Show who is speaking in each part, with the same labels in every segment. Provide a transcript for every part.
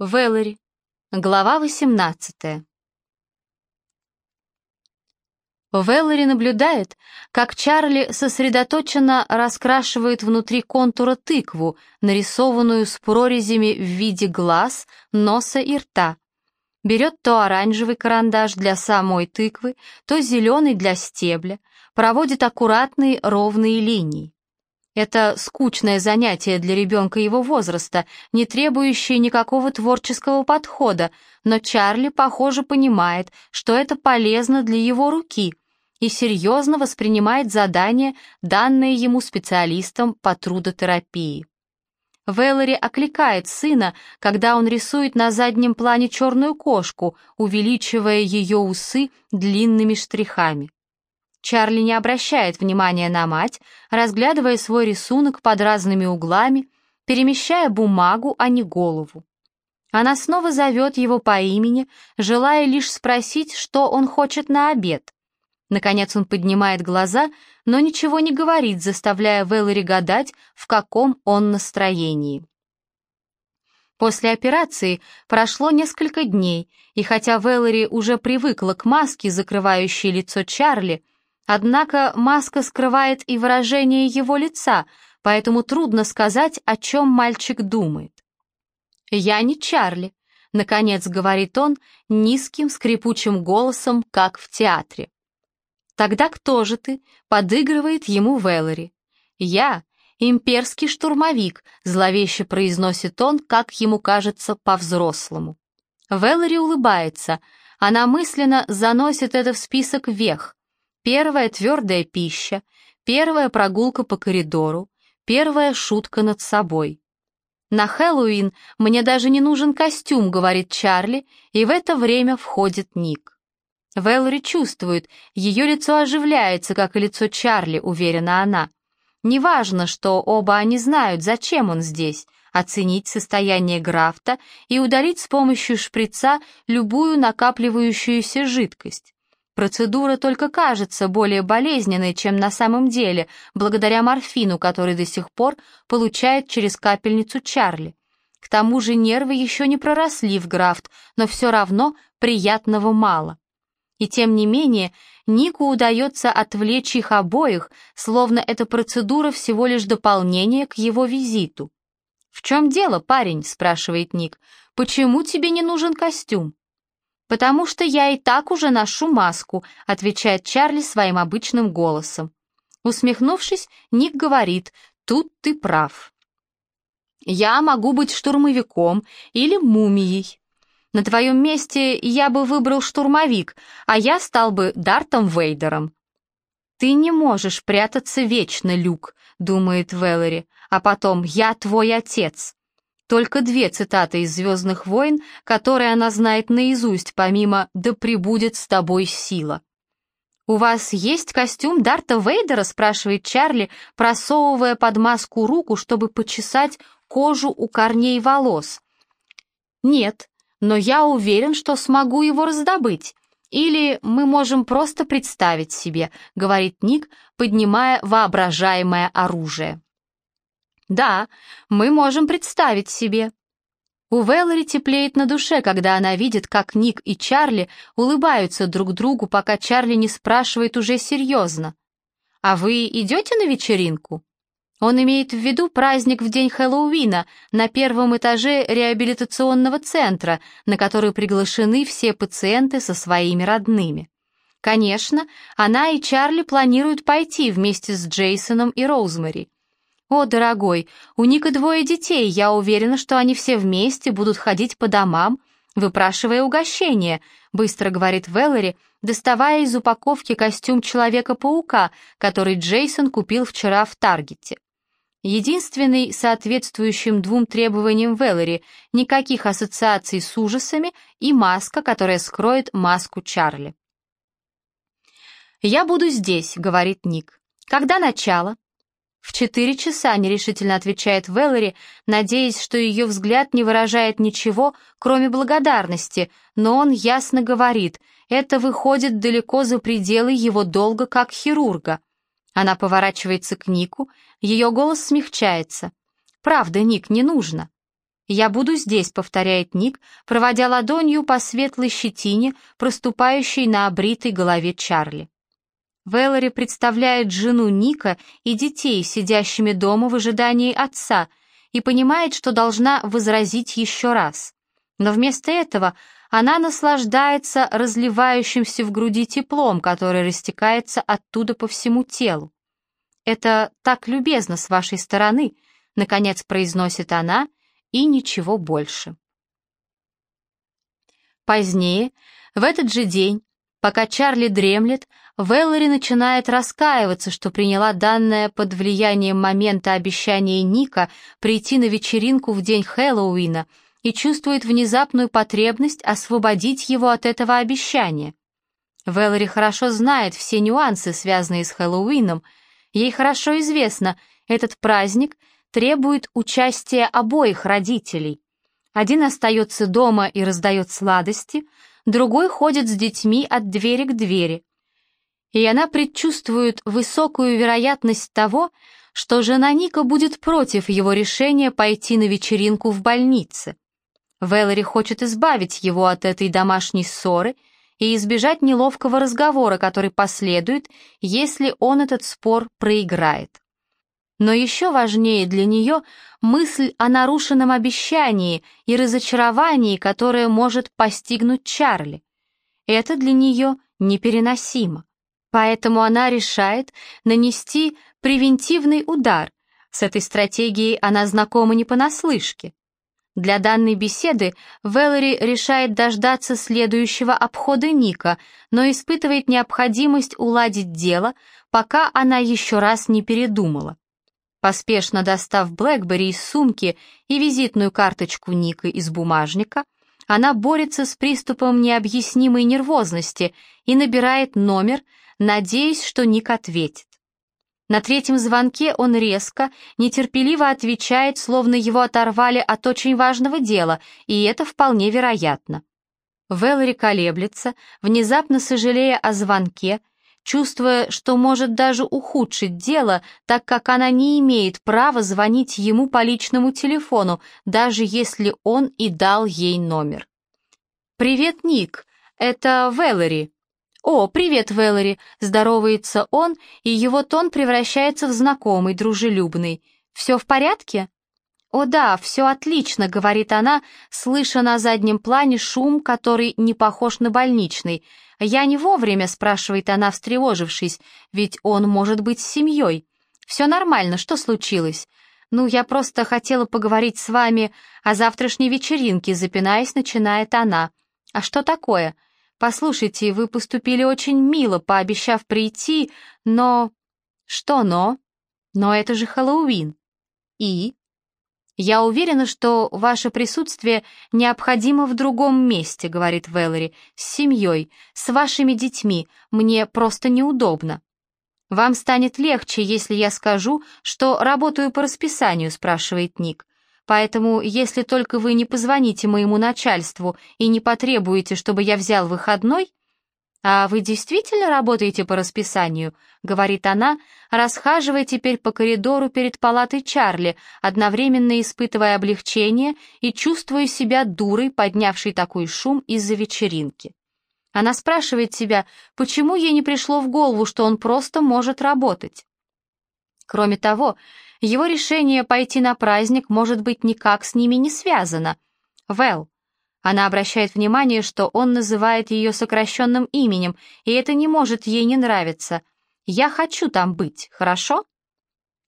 Speaker 1: Вэллори. Глава 18. Вэллори наблюдает, как Чарли сосредоточенно раскрашивает внутри контура тыкву, нарисованную с прорезями в виде глаз, носа и рта. Берет то оранжевый карандаш для самой тыквы, то зеленый для стебля, проводит аккуратные ровные линии. Это скучное занятие для ребенка его возраста, не требующее никакого творческого подхода, но Чарли, похоже, понимает, что это полезно для его руки и серьезно воспринимает задание, данное ему специалистом по трудотерапии. Вэллори окликает сына, когда он рисует на заднем плане черную кошку, увеличивая ее усы длинными штрихами. Чарли не обращает внимания на мать, разглядывая свой рисунок под разными углами, перемещая бумагу, а не голову. Она снова зовет его по имени, желая лишь спросить, что он хочет на обед. Наконец он поднимает глаза, но ничего не говорит, заставляя Вэллори гадать, в каком он настроении. После операции прошло несколько дней, и хотя Вэллори уже привыкла к маске, закрывающей лицо Чарли, Однако маска скрывает и выражение его лица, поэтому трудно сказать, о чем мальчик думает. «Я не Чарли», — наконец говорит он низким скрипучим голосом, как в театре. «Тогда кто же ты?» — подыгрывает ему Вэллори. «Я — имперский штурмовик», — зловеще произносит он, как ему кажется, по-взрослому. Вэллори улыбается, она мысленно заносит это в список вех, Первая твердая пища, первая прогулка по коридору, первая шутка над собой. «На Хэллоуин мне даже не нужен костюм», — говорит Чарли, и в это время входит Ник. Вэллори чувствует, ее лицо оживляется, как и лицо Чарли, уверена она. Неважно, что оба они знают, зачем он здесь, оценить состояние Графта и удалить с помощью шприца любую накапливающуюся жидкость. Процедура только кажется более болезненной, чем на самом деле, благодаря морфину, который до сих пор получает через капельницу Чарли. К тому же нервы еще не проросли в графт, но все равно приятного мало. И тем не менее, Нику удается отвлечь их обоих, словно эта процедура всего лишь дополнение к его визиту. «В чем дело, парень?» — спрашивает Ник. «Почему тебе не нужен костюм?» «Потому что я и так уже ношу маску», — отвечает Чарли своим обычным голосом. Усмехнувшись, Ник говорит, «Тут ты прав». «Я могу быть штурмовиком или мумией. На твоем месте я бы выбрал штурмовик, а я стал бы Дартом Вейдером». «Ты не можешь прятаться вечно, Люк», — думает Веллери, «а потом я твой отец». Только две цитаты из «Звездных войн», которые она знает наизусть, помимо «Да пребудет с тобой сила». «У вас есть костюм Дарта Вейдера?» — спрашивает Чарли, просовывая под маску руку, чтобы почесать кожу у корней волос. «Нет, но я уверен, что смогу его раздобыть. Или мы можем просто представить себе», — говорит Ник, поднимая воображаемое оружие. Да, мы можем представить себе. У Вэллори теплеет на душе, когда она видит, как Ник и Чарли улыбаются друг другу, пока Чарли не спрашивает уже серьезно. «А вы идете на вечеринку?» Он имеет в виду праздник в день Хэллоуина на первом этаже реабилитационного центра, на который приглашены все пациенты со своими родными. Конечно, она и Чарли планируют пойти вместе с Джейсоном и Роузмари. «О, дорогой, у Ника двое детей, я уверена, что они все вместе будут ходить по домам, выпрашивая угощение», быстро говорит Веллери, доставая из упаковки костюм Человека-паука, который Джейсон купил вчера в Таргете. Единственный, соответствующим двум требованиям Веллери, никаких ассоциаций с ужасами и маска, которая скроет маску Чарли. «Я буду здесь», — говорит Ник. «Когда начало?» «В четыре часа», — нерешительно отвечает Веллори, надеясь, что ее взгляд не выражает ничего, кроме благодарности, но он ясно говорит, это выходит далеко за пределы его долга как хирурга. Она поворачивается к Нику, ее голос смягчается. «Правда, Ник, не нужно». «Я буду здесь», — повторяет Ник, проводя ладонью по светлой щетине, проступающей на обритой голове Чарли. Вэллори представляет жену Ника и детей, сидящими дома в ожидании отца, и понимает, что должна возразить еще раз. Но вместо этого она наслаждается разливающимся в груди теплом, которое растекается оттуда по всему телу. «Это так любезно с вашей стороны», — наконец произносит она, и ничего больше. Позднее, в этот же день, пока Чарли дремлет, Вэллори начинает раскаиваться, что приняла данное под влиянием момента обещания Ника прийти на вечеринку в день Хэллоуина и чувствует внезапную потребность освободить его от этого обещания. Вэллори хорошо знает все нюансы, связанные с Хэллоуином, Ей хорошо известно, этот праздник требует участия обоих родителей. Один остается дома и раздает сладости, другой ходит с детьми от двери к двери. И она предчувствует высокую вероятность того, что жена Ника будет против его решения пойти на вечеринку в больнице. Вэллори хочет избавить его от этой домашней ссоры и избежать неловкого разговора, который последует, если он этот спор проиграет. Но еще важнее для нее мысль о нарушенном обещании и разочаровании, которое может постигнуть Чарли. Это для нее непереносимо. Поэтому она решает нанести превентивный удар. С этой стратегией она знакома не понаслышке. Для данной беседы Вэллори решает дождаться следующего обхода Ника, но испытывает необходимость уладить дело, пока она еще раз не передумала. Поспешно достав Блэкбери из сумки и визитную карточку Ника из бумажника, она борется с приступом необъяснимой нервозности и набирает номер, надеясь, что Ник ответит. На третьем звонке он резко, нетерпеливо отвечает, словно его оторвали от очень важного дела, и это вполне вероятно. Вэллори колеблется, внезапно сожалея о звонке, чувствуя, что может даже ухудшить дело, так как она не имеет права звонить ему по личному телефону, даже если он и дал ей номер. «Привет, Ник, это Вэллори», «О, привет, Вэллори!» — здоровается он, и его тон превращается в знакомый, дружелюбный. «Все в порядке?» «О да, все отлично», — говорит она, слыша на заднем плане шум, который не похож на больничный. «Я не вовремя», — спрашивает она, встревожившись, «ведь он может быть с семьей». «Все нормально, что случилось?» «Ну, я просто хотела поговорить с вами о завтрашней вечеринке», — запинаясь, начинает она. «А что такое?» «Послушайте, вы поступили очень мило, пообещав прийти, но...» «Что но?» «Но это же Хэллоуин». «И?» «Я уверена, что ваше присутствие необходимо в другом месте», — говорит Вэллори, «с семьей, с вашими детьми. Мне просто неудобно». «Вам станет легче, если я скажу, что работаю по расписанию», — спрашивает Ник. Поэтому, если только вы не позвоните моему начальству и не потребуете, чтобы я взял выходной, «А вы действительно работаете по расписанию?» — говорит она, расхаживая теперь по коридору перед палатой Чарли, одновременно испытывая облегчение и чувствуя себя дурой, поднявшей такой шум из-за вечеринки. Она спрашивает себя, почему ей не пришло в голову, что он просто может работать. Кроме того, его решение пойти на праздник может быть никак с ними не связано. Вэл. Она обращает внимание, что он называет ее сокращенным именем, и это не может ей не нравиться. «Я хочу там быть, хорошо?»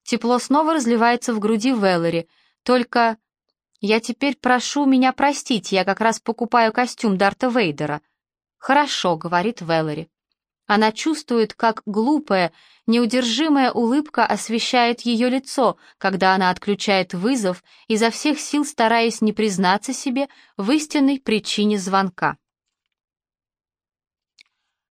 Speaker 1: Тепло снова разливается в груди Вэллори. Только я теперь прошу меня простить, я как раз покупаю костюм Дарта Вейдера. «Хорошо», — говорит Вэллори. Она чувствует, как глупая, неудержимая улыбка освещает ее лицо, когда она отключает вызов, изо всех сил стараясь не признаться себе в истинной причине звонка.